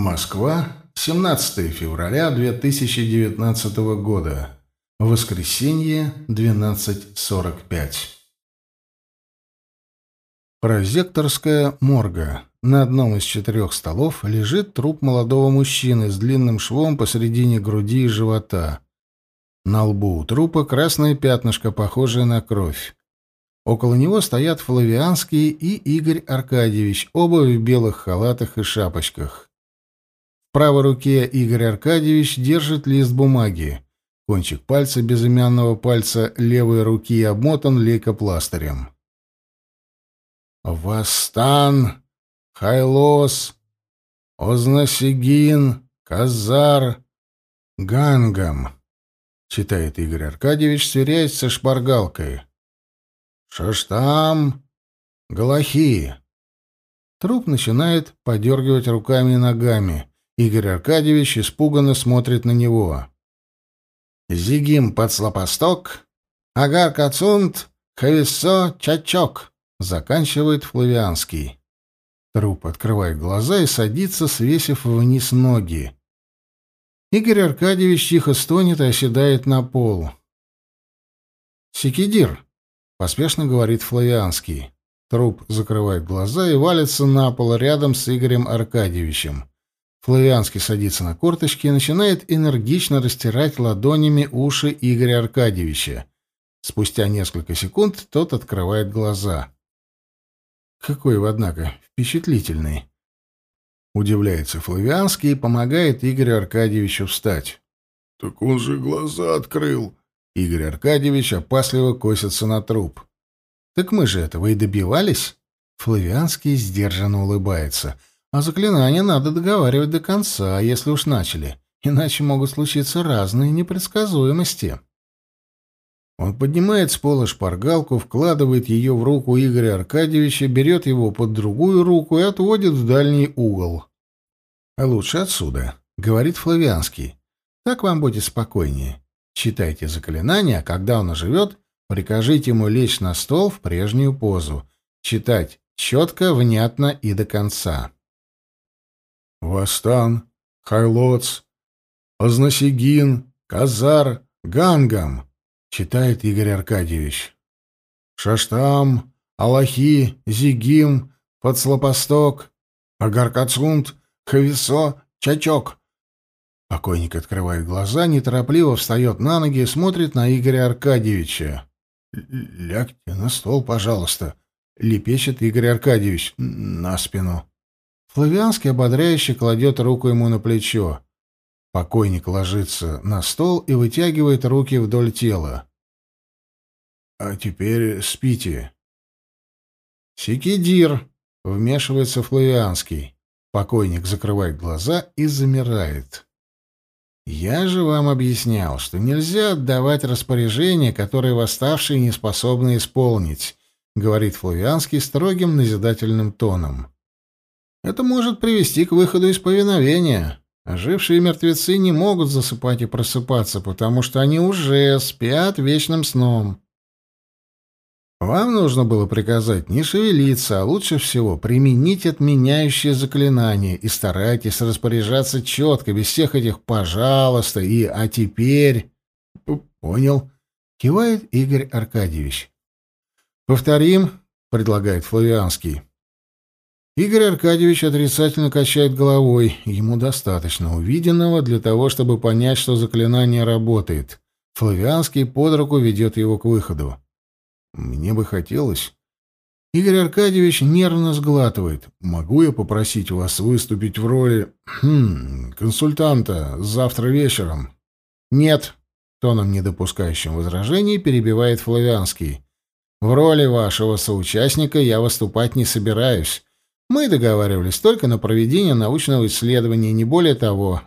Москва, 17 февраля 2019 года. Воскресенье, 12.45. Прозекторская морга. На одном из четырех столов лежит труп молодого мужчины с длинным швом посредине груди и живота. На лбу у трупа красное пятнышко, похожее на кровь. Около него стоят Флавианский и Игорь Аркадьевич, оба в белых халатах и шапочках. В правой руке Игорь Аркадьевич держит лист бумаги. Кончик пальца безымянного пальца левой руки обмотан лейкопластырем. «Вастан, Хайлос, Озносигин, Казар, Гангам», — читает Игорь Аркадьевич, сверяясь со шпаргалкой. «Шаштам, Галахи». Труп начинает подергивать руками и ногами. Игорь Аркадьевич испуганно смотрит на него. «Зигим подслопосток, агар кацунт, хависсо чачок», — заканчивает Флавианский. Труп открывает глаза и садится, свесив вниз ноги. Игорь Аркадьевич тихо стонет и оседает на пол. «Секидир», — поспешно говорит Флавианский. Труп закрывает глаза и валится на пол рядом с Игорем Аркадьевичем. Флавианский садится на корточки и начинает энергично растирать ладонями уши Игоря Аркадьевича. Спустя несколько секунд тот открывает глаза. Какой вы, однако, впечатлительный. Удивляется Флавианский и помогает Игорю Аркадьевичу встать. «Так он же глаза открыл!» Игорь Аркадьевич опасливо косится на труп. «Так мы же этого и добивались?» Флавианский сдержанно улыбается — а заклинания надо договаривать до конца, если уж начали, иначе могут случиться разные непредсказуемости. Он поднимает с пола шпаргалку, вкладывает ее в руку Игоря Аркадьевича, берет его под другую руку и отводит в дальний угол. «А лучше отсюда», — говорит Флавианский. «Так вам будет спокойнее. Читайте заклинания, а когда он оживет, прикажите ему лечь на стол в прежнюю позу. Читать четко, внятно и до конца». Вастан, Хайлоц, Озносигин, Казар, Гангам, читает Игорь Аркадьевич. Шаштам, Аллахи, Зигим, Подслопосток, Агаркацунт, Хависо, Чачок. Покойник открывает глаза, неторопливо встает на ноги и смотрит на Игоря Аркадьевича. «Лягте на стол, пожалуйста», — лепечет Игорь Аркадьевич на спину. Флавианский ободряюще кладет руку ему на плечо. Покойник ложится на стол и вытягивает руки вдоль тела. «А теперь спите». «Секидир!» — вмешивается Флавианский. Покойник закрывает глаза и замирает. «Я же вам объяснял, что нельзя отдавать распоряжения, которые восставшие не способны исполнить», — говорит Флавианский строгим назидательным тоном. Это может привести к выходу из повиновения. Ожившие мертвецы не могут засыпать и просыпаться, потому что они уже спят вечным сном. Вам нужно было приказать не шевелиться, а лучше всего применить отменяющее заклинание и старайтесь распоряжаться четко, без всех этих «пожалуйста» и «а теперь». «Понял», — кивает Игорь Аркадьевич. «Повторим», — предлагает Флавианский. Игорь Аркадьевич отрицательно качает головой. Ему достаточно увиденного для того, чтобы понять, что заклинание работает. Флавианский под руку ведет его к выходу. Мне бы хотелось... Игорь Аркадьевич нервно сглатывает. «Могу я попросить вас выступить в роли... Хм, консультанта завтра вечером?» «Нет», — тоном, не допускающим возражений, перебивает Флавианский. «В роли вашего соучастника я выступать не собираюсь. Мы договаривались только на проведение научного исследования, не более того.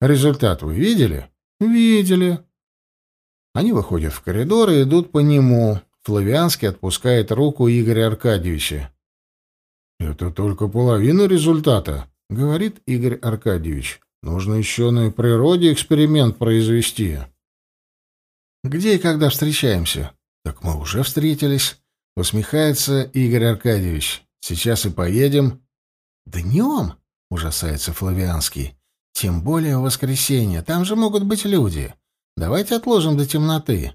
Результат вы видели? Видели. Они выходят в коридор и идут по нему. Флавианский отпускает руку Игоря Аркадьевича. «Это только половина результата», — говорит Игорь Аркадьевич. «Нужно еще на природе эксперимент произвести». «Где и когда встречаемся?» «Так мы уже встретились», — усмехается Игорь Аркадьевич. Сейчас и поедем. Днем? ужасается Флавианский. «Тем более в воскресенье. Там же могут быть люди. Давайте отложим до темноты».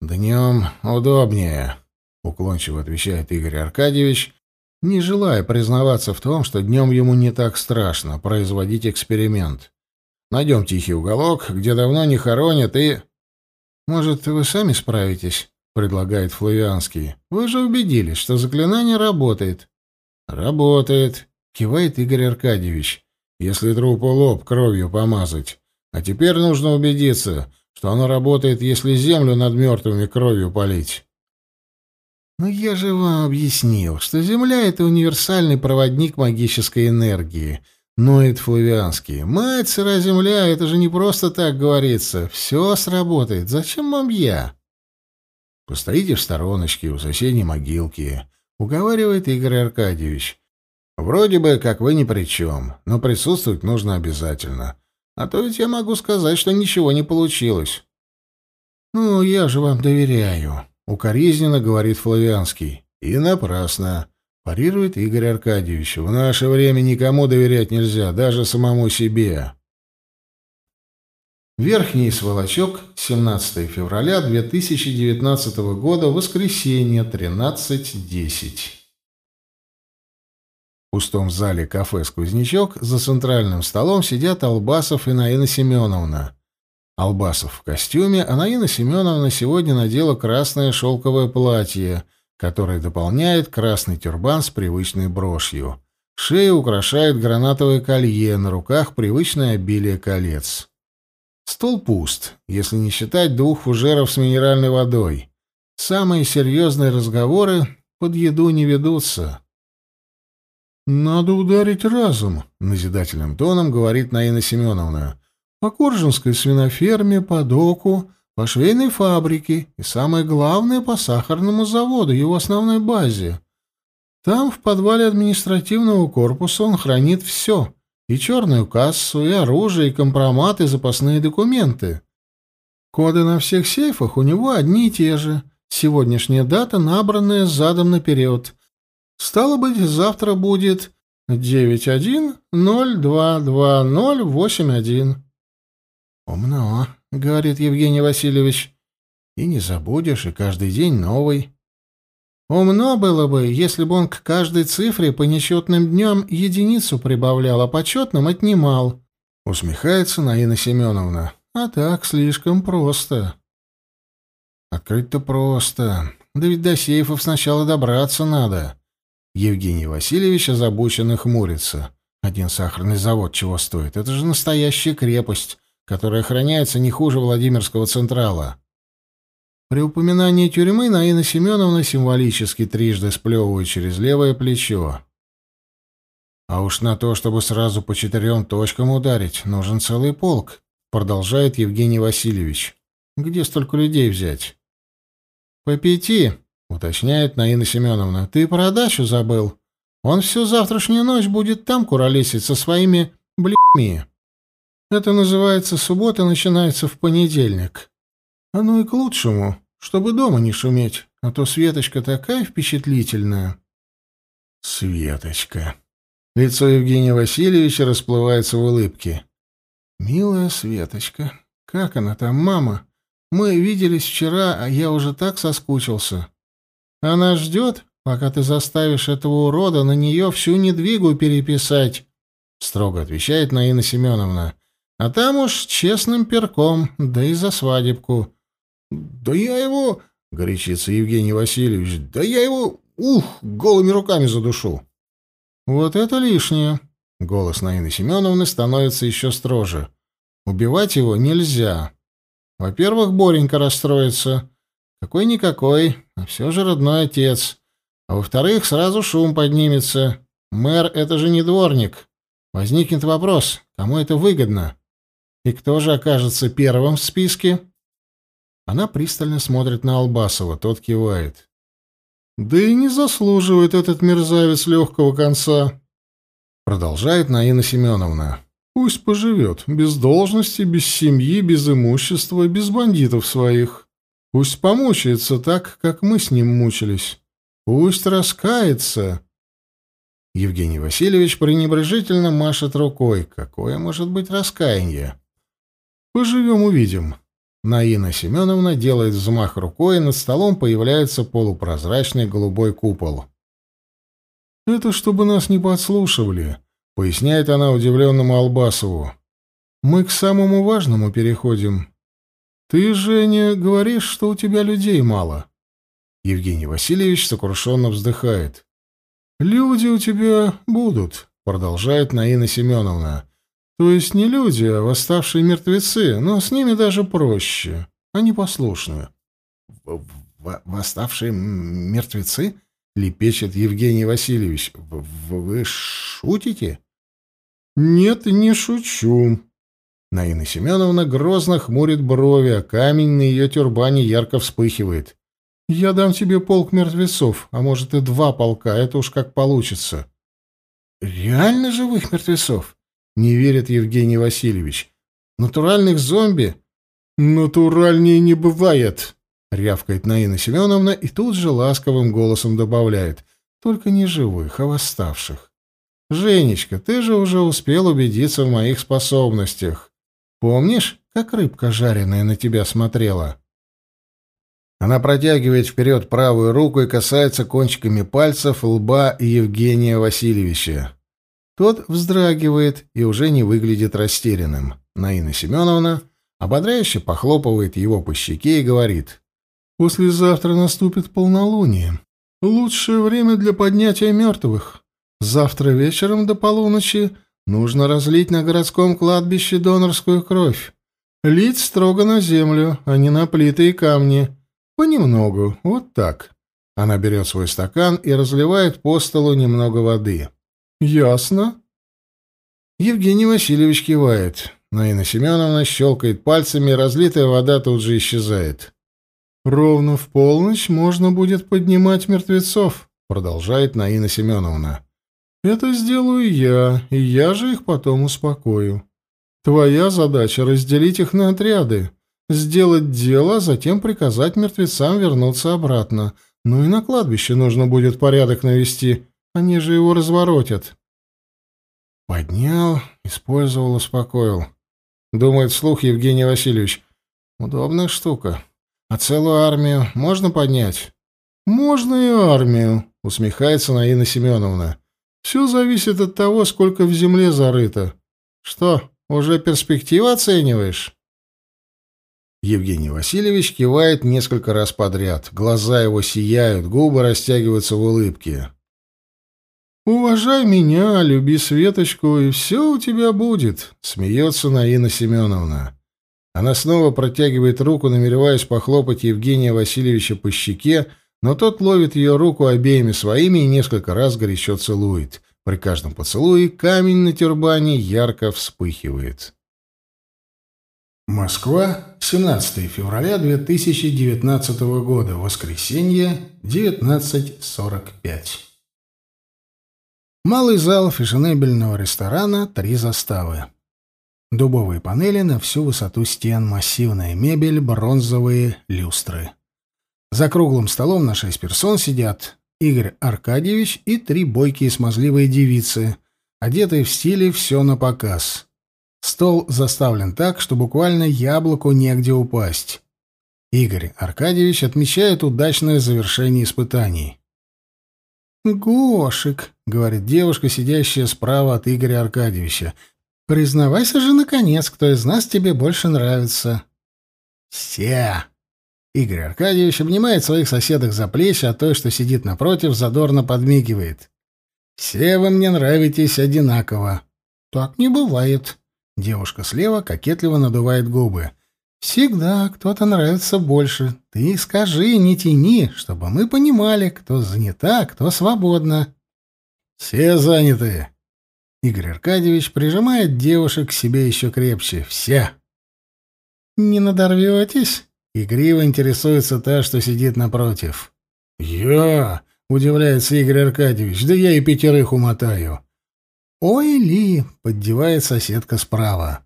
«Днем удобнее», — уклончиво отвечает Игорь Аркадьевич, не желая признаваться в том, что днем ему не так страшно производить эксперимент. Найдем тихий уголок, где давно не хоронят, и... «Может, вы сами справитесь?» — предлагает Флавианский. «Вы же убедились, что заклинание работает». «Работает», — кивает Игорь Аркадьевич, «если трупу лоб кровью помазать. А теперь нужно убедиться, что оно работает, если землю над мертвыми кровью полить». «Но я же вам объяснил, что Земля — это универсальный проводник магической энергии», Ноет Флавианский. «Мать сыра земля, это же не просто так говорится. Все сработает. Зачем вам я?» «Постоите в стороночке у соседней могилки», — уговаривает Игорь Аркадьевич. «Вроде бы, как вы ни при чем, но присутствовать нужно обязательно. А то ведь я могу сказать, что ничего не получилось». «Ну, я же вам доверяю», — укоризненно говорит Флавианский. «И напрасно. Парирует Игорь Аркадьевич. В наше время никому доверять нельзя, даже самому себе. Верхний сволочок, 17 февраля 2019 года, воскресенье, 13.10. В пустом зале кафе «Сквознячок» за центральным столом сидят Албасов и Наина Семеновна. Албасов в костюме, а Наина Семеновна сегодня надела красное шелковое платье — который дополняет красный тюрбан с привычной брошью. Шею украшает гранатовое колье, на руках привычное обилие колец. Стол пуст, если не считать двух фужеров с минеральной водой. Самые серьезные разговоры под еду не ведутся. «Надо ударить разум», — назидательным тоном говорит Наина Семеновна. «По Коржинской свиноферме, по доку, по швейной фабрике и, самое главное, по сахарному заводу, его основной базе. Там, в подвале административного корпуса, он хранит все — и черную кассу, и оружие, и компромат, и запасные документы. Коды на всех сейфах у него одни и те же. Сегодняшняя дата, набранная задом наперед. Стало быть, завтра будет 91022081. Умно. — говорит Евгений Васильевич. «И не забудешь, и каждый день новый». «Умно было бы, если бы он к каждой цифре по нечетным дням единицу прибавлял, а по четным отнимал», — усмехается Наина Семеновна. «А так слишком просто». «Открыть-то просто. Да ведь до сейфов сначала добраться надо». Евгений Васильевич озабоченно хмурится. «Один сахарный завод чего стоит? Это же настоящая крепость» который охраняется не хуже Владимирского Централа. При упоминании тюрьмы Наина Семеновна символически трижды сплевывает через левое плечо. «А уж на то, чтобы сразу по четырем точкам ударить, нужен целый полк», — продолжает Евгений Васильевич. «Где столько людей взять?» «По пяти», — уточняет Наина Семеновна. «Ты про дачу забыл? Он всю завтрашнюю ночь будет там куролесить со своими блядьми». Это называется суббота начинается в понедельник. Оно и к лучшему, чтобы дома не шуметь, а то Светочка такая впечатлительная. Светочка. Лицо Евгения Васильевича расплывается в улыбке. Милая Светочка, как она там, мама? Мы виделись вчера, а я уже так соскучился. Она ждет, пока ты заставишь этого урода на нее всю недвигу переписать, строго отвечает Наина Семеновна. А там уж честным перком, да и за свадебку. Да я его, горячится Евгений Васильевич, да я его, ух, голыми руками задушу. Вот это лишнее. Голос Наины Семеновны становится еще строже. Убивать его нельзя. Во-первых, Боренька расстроится. Какой-никакой, а все же родной отец. А во-вторых, сразу шум поднимется. Мэр — это же не дворник. Возникнет вопрос, кому это выгодно? И кто же окажется первым в списке? Она пристально смотрит на Албасова, тот кивает. Да и не заслуживает этот мерзавец легкого конца. Продолжает Наина Семеновна. Пусть поживет, без должности, без семьи, без имущества, без бандитов своих. Пусть помучается так, как мы с ним мучились. Пусть раскается. Евгений Васильевич пренебрежительно машет рукой. Какое может быть раскаяние? Поживем, увидим. Наина Семеновна делает взмах рукой, и над столом появляется полупрозрачный голубой купол. «Это чтобы нас не подслушивали», — поясняет она удивленному Албасову. «Мы к самому важному переходим. Ты, Женя, говоришь, что у тебя людей мало». Евгений Васильевич сокрушенно вздыхает. «Люди у тебя будут», — продолжает Наина Семеновна. «То есть не люди, а восставшие мертвецы, но с ними даже проще. Они послушны». «Восставшие мертвецы?» — лепечет Евгений Васильевич. «Вы шутите?» «Нет, не шучу». Наина Семеновна грозно хмурит брови, а камень на ее тюрбане ярко вспыхивает. Я дам тебе полк мертвецов, а может и два полка, это уж как получится. Реально живых мертвецов? Не верит Евгений Васильевич. Натуральных зомби? Натуральнее не бывает, рявкает Наина Семеновна и тут же ласковым голосом добавляет. Только не живых, а восставших. Женечка, ты же уже успел убедиться в моих способностях. Помнишь, как рыбка жареная на тебя смотрела? Она протягивает вперед правую руку и касается кончиками пальцев лба Евгения Васильевича. Тот вздрагивает и уже не выглядит растерянным. Наина Семеновна ободряюще похлопывает его по щеке и говорит. «Послезавтра наступит полнолуние. Лучшее время для поднятия мертвых. Завтра вечером до полуночи нужно разлить на городском кладбище донорскую кровь. Лить строго на землю, а не на плиты и камни». Понемногу, вот так. Она берет свой стакан и разливает по столу немного воды. Ясно? Евгений Васильевич кивает. Наина Семеновна щелкает пальцами, разлитая вода тут же исчезает. «Ровно в полночь можно будет поднимать мертвецов», — продолжает Наина Семеновна. «Это сделаю я, и я же их потом успокою. Твоя задача — разделить их на отряды сделать дело, а затем приказать мертвецам вернуться обратно. Ну и на кладбище нужно будет порядок навести, они же его разворотят. Поднял, использовал, успокоил. Думает вслух Евгений Васильевич. Удобная штука. А целую армию можно поднять? Можно и армию, усмехается Наина Семеновна. Все зависит от того, сколько в земле зарыто. Что, уже перспективы оцениваешь? Евгений Васильевич кивает несколько раз подряд. Глаза его сияют, губы растягиваются в улыбке. «Уважай меня, люби Светочку, и все у тебя будет», — смеется Наина Семеновна. Она снова протягивает руку, намереваясь похлопать Евгения Васильевича по щеке, но тот ловит ее руку обеими своими и несколько раз горячо целует. При каждом поцелуе камень на тюрбане ярко вспыхивает. Москва, 17 февраля 2019 года, воскресенье, 19.45. Малый зал фешенебельного ресторана «Три заставы». Дубовые панели на всю высоту стен, массивная мебель, бронзовые люстры. За круглым столом на шесть персон сидят Игорь Аркадьевич и три бойкие смазливые девицы, одетые в стиле «все на показ». Стол заставлен так, что буквально яблоку негде упасть. Игорь Аркадьевич отмечает удачное завершение испытаний. «Гошик», — говорит девушка, сидящая справа от Игоря Аркадьевича, — «признавайся же, наконец, кто из нас тебе больше нравится». «Все!» Игорь Аркадьевич обнимает своих соседок за плечи, а той, что сидит напротив, задорно подмигивает. «Все вы мне нравитесь одинаково». «Так не бывает», Девушка слева кокетливо надувает губы. «Всегда кто-то нравится больше. Ты скажи, не тяни, чтобы мы понимали, кто занята, кто свободна». «Все заняты». Игорь Аркадьевич прижимает девушек к себе еще крепче. «Все». «Не надорветесь?» Игриво интересуется та, что сидит напротив. «Я?» — удивляется Игорь Аркадьевич. «Да я и пятерых умотаю». «Ой, Ли!» — поддевает соседка справа.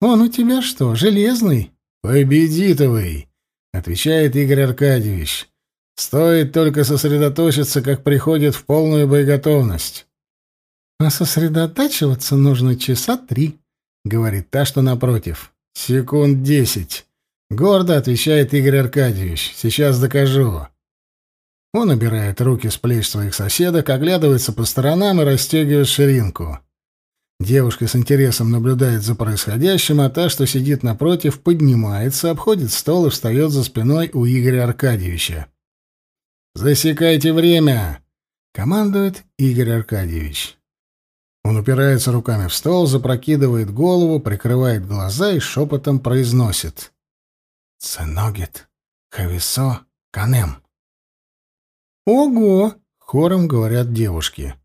«Он у тебя что, железный?» «Победитовый!» — отвечает Игорь Аркадьевич. «Стоит только сосредоточиться, как приходит в полную боеготовность. А сосредотачиваться нужно часа три, говорит та, что напротив. Секунд десять. Гордо отвечает Игорь Аркадьевич. Сейчас докажу. Он убирает руки с плеч своих соседок, оглядывается по сторонам и расстегивает ширинку. Девушка с интересом наблюдает за происходящим, а та, что сидит напротив, поднимается, обходит стол и встает за спиной у Игоря Аркадьевича. «Засекайте время!» — командует Игорь Аркадьевич. Он упирается руками в стол, запрокидывает голову, прикрывает глаза и шепотом произносит. «Ценогит, хависо, канем». «Ого!» — хором говорят девушки.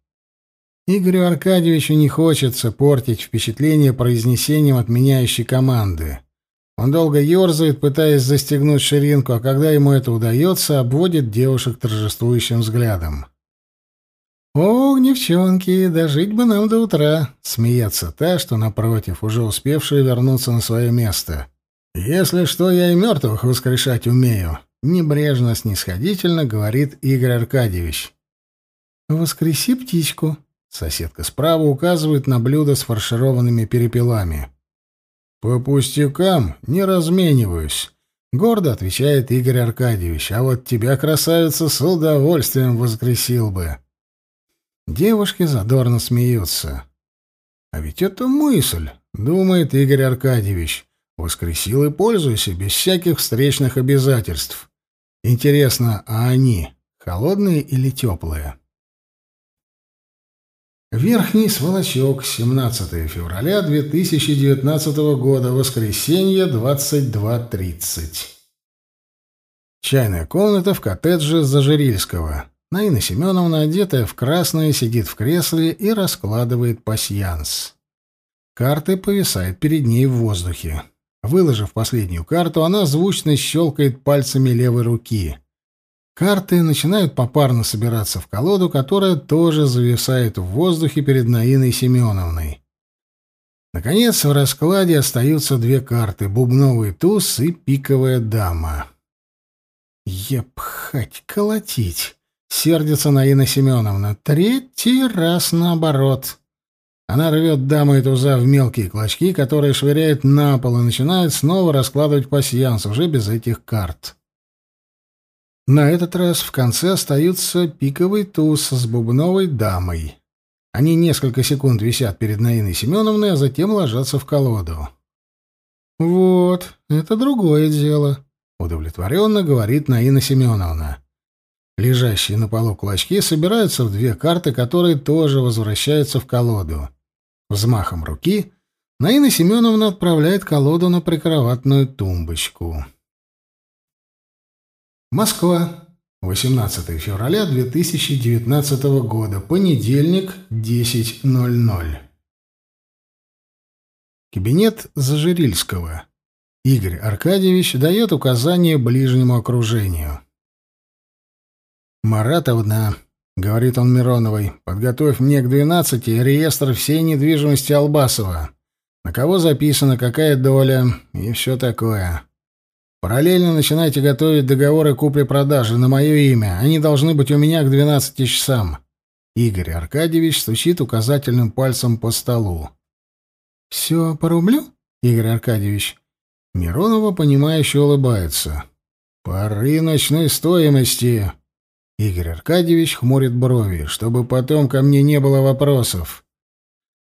Игорю Аркадьевичу не хочется портить впечатление произнесением отменяющей команды. Он долго ерзает, пытаясь застегнуть ширинку, а когда ему это удается, обводит девушек торжествующим взглядом. «Ох, девчонки, дожить бы нам до утра!» — смеется та, что напротив, уже успевшая вернуться на свое место. «Если что, я и мертвых воскрешать умею», — небрежно-снисходительно говорит Игорь Аркадьевич. «Воскреси птичку», Соседка справа указывает на блюдо с фаршированными перепелами. «По пустякам не размениваюсь», — гордо отвечает Игорь Аркадьевич. «А вот тебя, красавица, с удовольствием воскресил бы». Девушки задорно смеются. «А ведь это мысль», — думает Игорь Аркадьевич. «Воскресил и пользуйся, без всяких встречных обязательств. Интересно, а они холодные или теплые?» Верхний Сволочок, 17 февраля 2019 года, воскресенье, 22.30. Чайная комната в коттедже Зажирильского. Наина Семеновна, одетая в красное, сидит в кресле и раскладывает пасьянс. Карты повисают перед ней в воздухе. Выложив последнюю карту, она звучно щелкает пальцами левой руки. Карты начинают попарно собираться в колоду, которая тоже зависает в воздухе перед Наиной Семеновной. Наконец, в раскладе остаются две карты — бубновый туз и пиковая дама. «Епхать, колотить!» — сердится Наина Семеновна. «Третий раз наоборот!» Она рвет даму и туза в мелкие клочки, которые швыряет на пол и начинает снова раскладывать пасьянс, уже без этих карт. На этот раз в конце остаются пиковый туз с бубновой дамой. Они несколько секунд висят перед Наиной Семеновной, а затем ложатся в колоду. «Вот, это другое дело», — удовлетворенно говорит Наина Семеновна. Лежащие на полу клочки собираются в две карты, которые тоже возвращаются в колоду. Взмахом руки Наина Семеновна отправляет колоду на прикроватную тумбочку. Москва. 18 февраля 2019 года. Понедельник, 10.00. Кабинет Зажирильского. Игорь Аркадьевич дает указание ближнему окружению. «Маратовна», — говорит он Мироновой, — «подготовь мне к двенадцати реестр всей недвижимости Албасова. На кого записана, какая доля и все такое. Параллельно начинайте готовить договоры купли-продажи на мое имя. Они должны быть у меня к 12 часам. Игорь Аркадьевич стучит указательным пальцем по столу. «Все по рублю, Игорь Аркадьевич?» Миронова, понимающе улыбается. «По рыночной стоимости!» Игорь Аркадьевич хмурит брови, чтобы потом ко мне не было вопросов.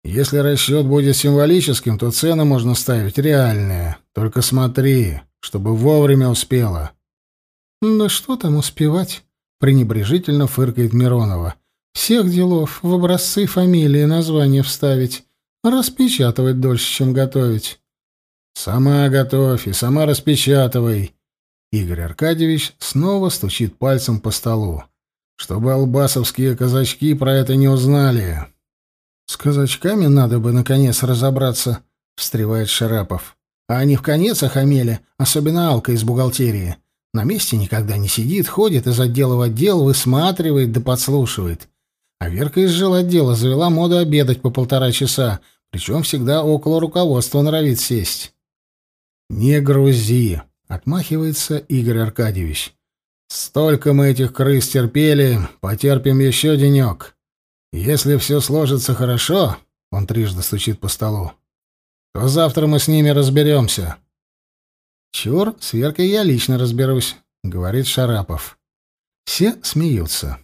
Если расчет будет символическим, то цены можно ставить реальные. Только смотри, чтобы вовремя успела. «Да что там успевать?» — пренебрежительно фыркает Миронова. «Всех делов в образцы фамилии название вставить, распечатывать дольше, чем готовить». «Сама готовь и сама распечатывай». Игорь Аркадьевич снова стучит пальцем по столу. «Чтобы албасовские казачки про это не узнали». «С казачками надо бы, наконец, разобраться», — встревает Шарапов. А они в конец охамели, особенно Алка из бухгалтерии. На месте никогда не сидит, ходит из отдела в отдел, высматривает да подслушивает. А Верка из жилотдела завела моду обедать по полтора часа, причем всегда около руководства норовит сесть. «Не грузи», — отмахивается Игорь Аркадьевич. «Столько мы этих крыс терпели, потерпим еще денек. Если все сложится хорошо, — он трижды стучит по столу, — то завтра мы с ними разберемся. Чур, с Веркой я лично разберусь, — говорит Шарапов. Все смеются.